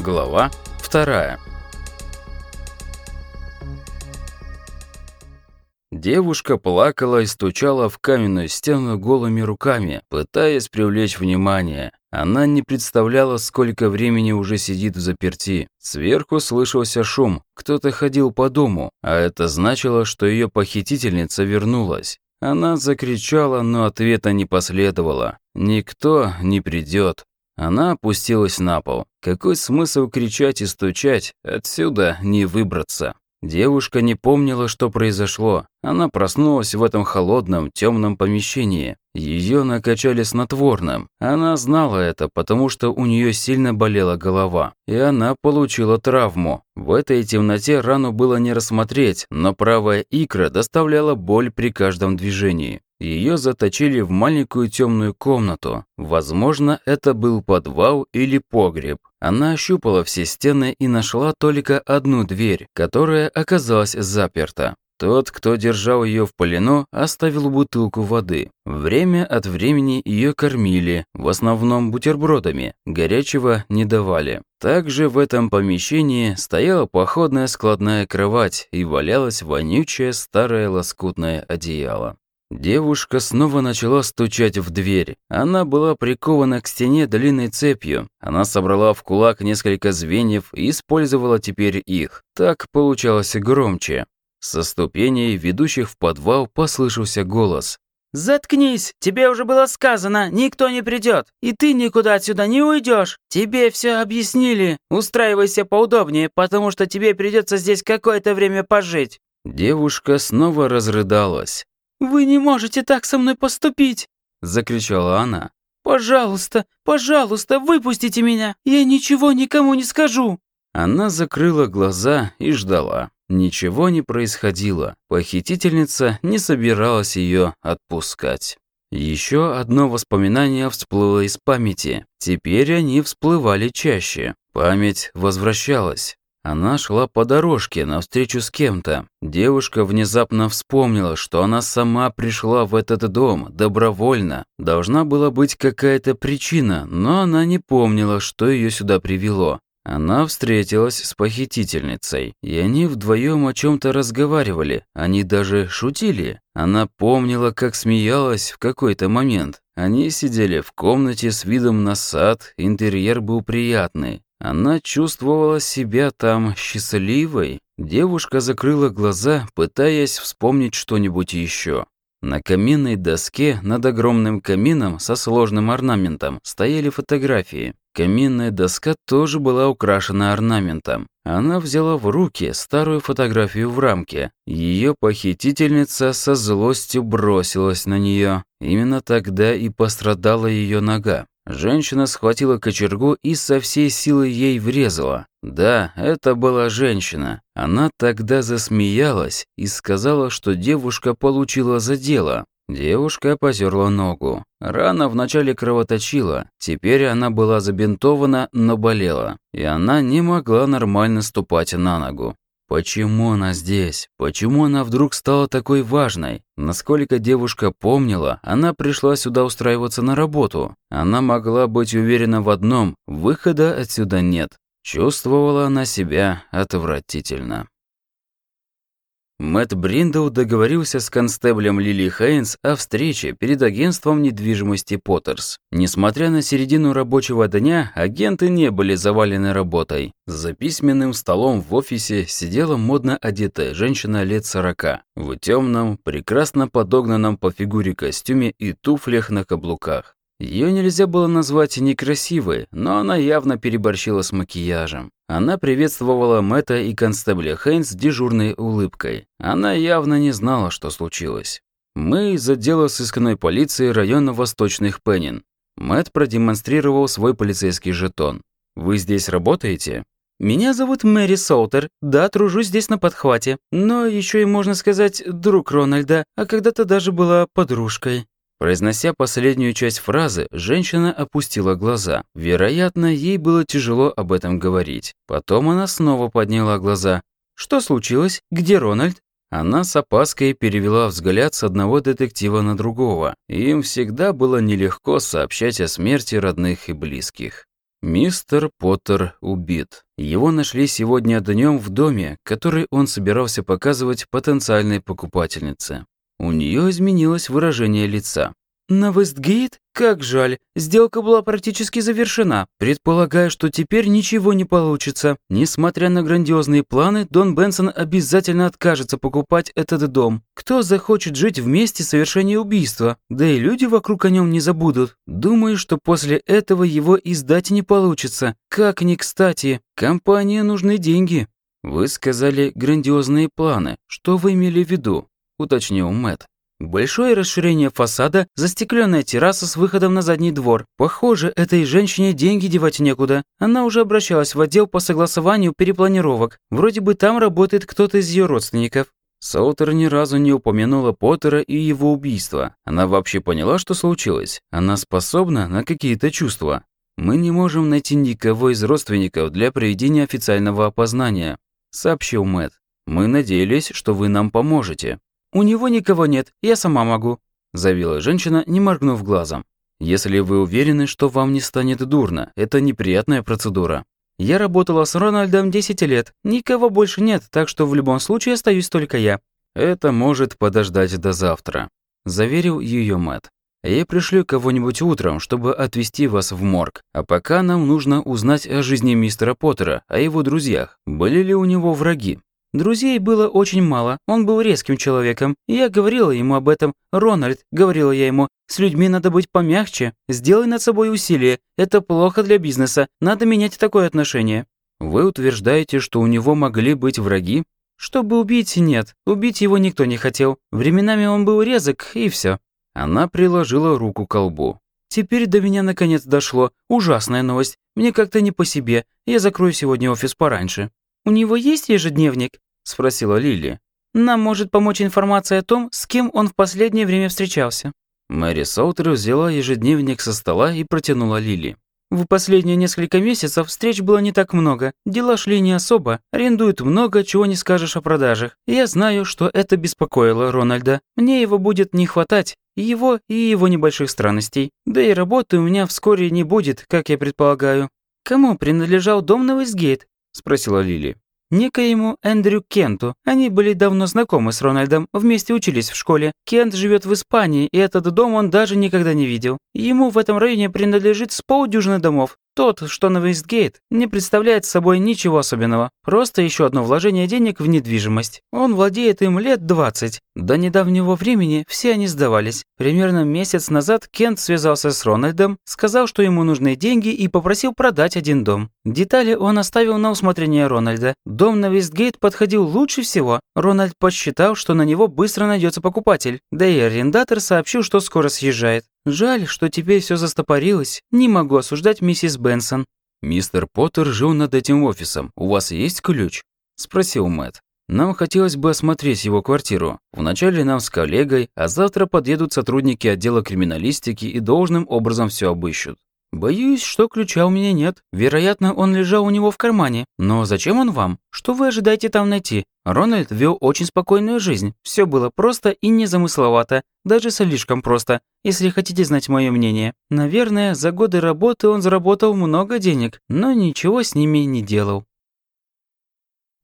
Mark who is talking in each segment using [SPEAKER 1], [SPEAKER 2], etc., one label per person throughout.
[SPEAKER 1] Глава вторая. Девушка плакала и стучала в каменную стену голыми руками, пытаясь привлечь внимание. Она не представляла, сколько времени уже сидит в заперти. Сверху слышался шум, кто-то ходил по дому, а это значило, что ее похитительница вернулась. Она закричала, но ответа не последовало. Никто не придет. Она опустилась на пол. Какой смысл кричать и стучать? Отсюда не выбраться. Девушка не помнила, что произошло. Она проснулась в этом холодном, темном помещении. Ее накачали снотворным. Она знала это, потому что у нее сильно болела голова. И она получила травму. В этой темноте рану было не рассмотреть, но правая икра доставляла боль при каждом движении. Ее заточили в маленькую темную комнату. Возможно, это был подвал или погреб. Она ощупала все стены и нашла только одну дверь, которая оказалась заперта. Тот, кто держал ее в плену, оставил бутылку воды. Время от времени ее кормили, в основном бутербродами, горячего не давали. Также в этом помещении стояла походная складная кровать и валялось вонючее старое лоскутное одеяло. Девушка снова начала стучать в дверь. Она была прикована к стене длинной цепью. Она собрала в кулак несколько звеньев и использовала теперь их. Так получалось громче. Со ступеней, ведущих в подвал, послышался голос.
[SPEAKER 2] «Заткнись! Тебе уже было сказано, никто не придет, и ты никуда отсюда не уйдешь. Тебе все объяснили. Устраивайся поудобнее, потому что тебе придется здесь какое-то время пожить».
[SPEAKER 1] Девушка снова разрыдалась.
[SPEAKER 2] «Вы не можете так со мной поступить!»
[SPEAKER 1] – закричала она.
[SPEAKER 2] «Пожалуйста, пожалуйста, выпустите меня! Я ничего никому не скажу!»
[SPEAKER 1] Она закрыла глаза и ждала. Ничего не происходило. Похитительница не собиралась ее отпускать. Еще одно воспоминание всплыло из памяти. Теперь они всплывали чаще. Память возвращалась. Она шла по дорожке навстречу с кем-то. Девушка внезапно вспомнила, что она сама пришла в этот дом добровольно. Должна была быть какая-то причина, но она не помнила, что ее сюда привело. Она встретилась с похитительницей, и они вдвоем о чем-то разговаривали, они даже шутили. Она помнила, как смеялась в какой-то момент. Они сидели в комнате с видом на сад, интерьер был приятный. Она чувствовала себя там счастливой. Девушка закрыла глаза, пытаясь вспомнить что-нибудь еще. На каминной доске над огромным камином со сложным орнаментом стояли фотографии. Каминная доска тоже была украшена орнаментом. Она взяла в руки старую фотографию в рамке. Ее похитительница со злостью бросилась на нее. Именно тогда и пострадала ее нога. Женщина схватила кочергу и со всей силы ей врезала. Да, это была женщина. Она тогда засмеялась и сказала, что девушка получила за дело. Девушка потерла ногу. Рана вначале кровоточила, теперь она была забинтована, но болела, и она не могла нормально ступать на ногу. Почему она здесь? Почему она вдруг стала такой важной? Насколько девушка помнила, она пришла сюда устраиваться на работу. Она могла быть уверена в одном – выхода отсюда нет. Чувствовала она себя отвратительно. Мэтт Бриндл договорился с констеблем Лили Хейнс о встрече перед агентством недвижимости Поттерс. Несмотря на середину рабочего дня, агенты не были завалены работой. За письменным столом в офисе сидела модно одетая женщина лет сорока, в темном, прекрасно подогнанном по фигуре костюме и туфлях на каблуках. Ее нельзя было назвать некрасивой, но она явно переборщила с макияжем. Она приветствовала Мэтта и констебля Хейнс дежурной улыбкой. Она явно не знала, что случилось. «Мы из отдела сыскной полиции района Восточных Пеннин». Мэтт продемонстрировал свой полицейский жетон. «Вы здесь работаете?» «Меня зовут Мэри Солтер. Да, тружусь здесь на подхвате. Но еще и, можно сказать, друг Рональда, а когда-то даже была подружкой». Произнося последнюю часть фразы, женщина опустила глаза. Вероятно, ей было тяжело об этом говорить. Потом она снова подняла глаза. «Что случилось? Где Рональд?» Она с опаской перевела взгляд с одного детектива на другого. Им всегда было нелегко сообщать о смерти родных и близких. Мистер Поттер убит. Его нашли сегодня днем в доме, который он собирался показывать потенциальной покупательнице. У нее изменилось выражение лица.
[SPEAKER 2] «На Вестгейт? Как жаль. Сделка была практически завершена. Предполагаю, что теперь ничего не получится. Несмотря на грандиозные планы, Дон Бенсон обязательно откажется покупать этот дом. Кто захочет жить вместе совершения убийства? Да и люди вокруг о нем не забудут. Думаю, что после этого его издать не получится. Как ни кстати. Компании нужны деньги».
[SPEAKER 1] «Вы сказали грандиозные планы. Что вы имели в виду?» – уточнил Мэтт.
[SPEAKER 2] Большое расширение фасада, застекленная терраса с выходом на задний двор. Похоже, этой женщине деньги девать некуда. Она уже обращалась в отдел по согласованию перепланировок. Вроде бы там работает кто-то из ее родственников.
[SPEAKER 1] Саутер ни разу не упомянула Поттера и его убийство. Она вообще поняла, что случилось? Она способна на какие-то чувства? Мы не можем найти никого из родственников для проведения официального опознания, сообщил Мэтт. Мы надеялись, что вы нам поможете.
[SPEAKER 2] «У него никого нет, я сама могу», – заявила женщина, не моргнув глазом.
[SPEAKER 1] «Если вы уверены, что вам не станет дурно, это неприятная процедура».
[SPEAKER 2] «Я работала с Рональдом 10 лет, никого больше нет, так что в любом случае остаюсь только я».
[SPEAKER 1] «Это может подождать до завтра», – заверил ее Мэтт. «Я пришлю кого-нибудь утром, чтобы отвезти вас в морг. А пока нам нужно узнать о жизни мистера Поттера, о его друзьях. Были ли у него враги?»
[SPEAKER 2] Друзей было очень мало, он был резким человеком. Я говорила ему об этом. «Рональд», — говорила я ему, — «с людьми надо быть помягче. Сделай над собой усилие. Это плохо для бизнеса. Надо менять такое отношение».
[SPEAKER 1] «Вы утверждаете, что у него могли быть враги?»
[SPEAKER 2] «Чтобы убить, нет. Убить его никто не хотел. Временами он был резок, и все.
[SPEAKER 1] Она приложила руку к колбу.
[SPEAKER 2] «Теперь до меня наконец дошло. Ужасная новость. Мне как-то не по себе. Я закрою сегодня офис пораньше». «У него есть ежедневник?» – спросила Лили. «Нам может помочь информация о том, с кем он в последнее время встречался».
[SPEAKER 1] Мэри Соутер взяла ежедневник со стола и протянула Лили.
[SPEAKER 2] В последние несколько месяцев встреч было не так много. Дела шли не особо. Арендуют много, чего не скажешь о продажах. Я знаю, что это беспокоило Рональда. Мне его будет не хватать. Его и его небольших странностей. Да и работы у меня вскоре не будет, как я предполагаю. Кому принадлежал дом на Вестгейт? – спросила Лили. Некоему Эндрю Кенту. Они были давно знакомы с Рональдом, вместе учились в школе. Кент живет в Испании, и этот дом он даже никогда не видел. Ему в этом районе принадлежит с полдюжины домов. Тот, что на Вестгейт, не представляет собой ничего особенного. Просто еще одно вложение денег в недвижимость. Он владеет им лет 20. До недавнего времени все они сдавались. Примерно месяц назад Кент связался с Рональдом, сказал, что ему нужны деньги и попросил продать один дом. Детали он оставил на усмотрение Рональда. Дом на Вестгейт подходил лучше всего. Рональд посчитал, что на него быстро найдется покупатель. Да и арендатор сообщил, что скоро съезжает. Жаль, что теперь все застопорилось. Не могу осуждать миссис Бенсон.
[SPEAKER 1] Мистер Поттер жил над этим офисом. У вас есть ключ? спросил Мэтт. Нам хотелось бы осмотреть его квартиру. Вначале нам с коллегой, а завтра подъедут сотрудники отдела криминалистики и должным образом все обыщут.
[SPEAKER 2] «Боюсь, что ключа у меня нет. Вероятно, он лежал у него в кармане. Но зачем он вам? Что вы ожидаете там найти? Рональд вел очень спокойную жизнь. Все было просто и незамысловато. Даже слишком просто, если хотите знать мое мнение. Наверное, за годы работы он заработал много денег, но ничего с ними не делал.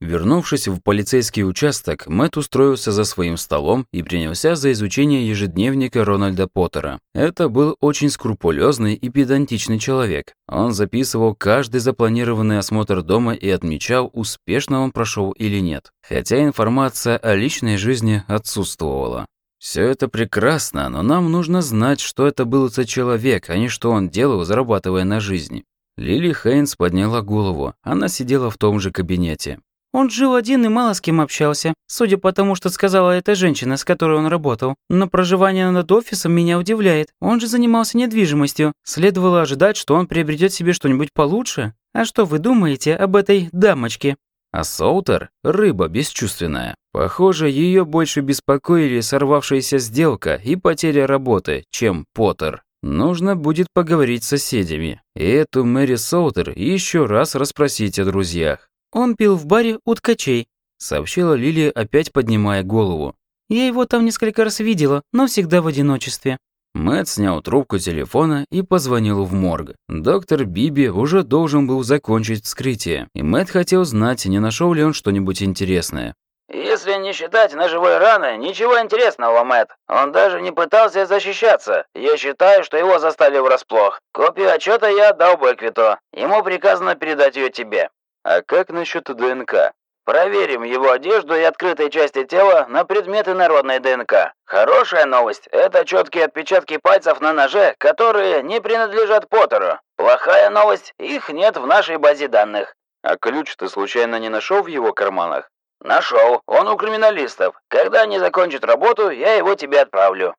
[SPEAKER 1] Вернувшись в полицейский участок, Мэтт устроился за своим столом и принялся за изучение ежедневника Рональда Поттера. Это был очень скрупулезный и педантичный человек. Он записывал каждый запланированный осмотр дома и отмечал, успешно он прошел или нет. Хотя информация о личной жизни отсутствовала. Все это прекрасно, но нам нужно знать, что это был за человек, а не что он делал, зарабатывая на жизни. Лили Хейнс подняла голову. Она сидела в том же кабинете.
[SPEAKER 2] Он жил один и мало с кем общался, судя по тому, что сказала эта женщина, с которой он работал. Но проживание над офисом меня удивляет. Он же занимался недвижимостью. Следовало ожидать, что он приобретет себе что-нибудь получше. А что вы думаете об этой дамочке?
[SPEAKER 1] А Соутер – рыба бесчувственная. Похоже, ее больше беспокоили сорвавшаяся сделка и потеря работы, чем Поттер. Нужно будет поговорить с соседями. И эту Мэри Соутер еще раз расспросить о друзьях.
[SPEAKER 2] «Он пил в баре у ткачей», —
[SPEAKER 1] сообщила Лилия, опять поднимая голову.
[SPEAKER 2] «Я его там несколько раз видела, но всегда в одиночестве».
[SPEAKER 1] Мэтт снял трубку телефона и позвонил в морг. Доктор Биби уже должен был закончить вскрытие, и Мэтт хотел знать, не нашел ли он что-нибудь интересное.
[SPEAKER 3] Если не считать ножевой раны, ничего интересного, Мэтт. Он даже не пытался защищаться. Я считаю, что его застали врасплох. Копию отчета я отдал Бэквиту. Ему приказано передать ее тебе.
[SPEAKER 1] А как насчет ДНК?
[SPEAKER 3] Проверим его одежду и открытые части тела на предметы народной ДНК. Хорошая новость – это четкие отпечатки пальцев на ноже, которые не принадлежат Поттеру. Плохая новость – их нет в нашей базе данных.
[SPEAKER 1] А ключ ты случайно не нашел в его карманах?
[SPEAKER 3] Нашел. Он у криминалистов. Когда они закончат работу, я его тебе отправлю.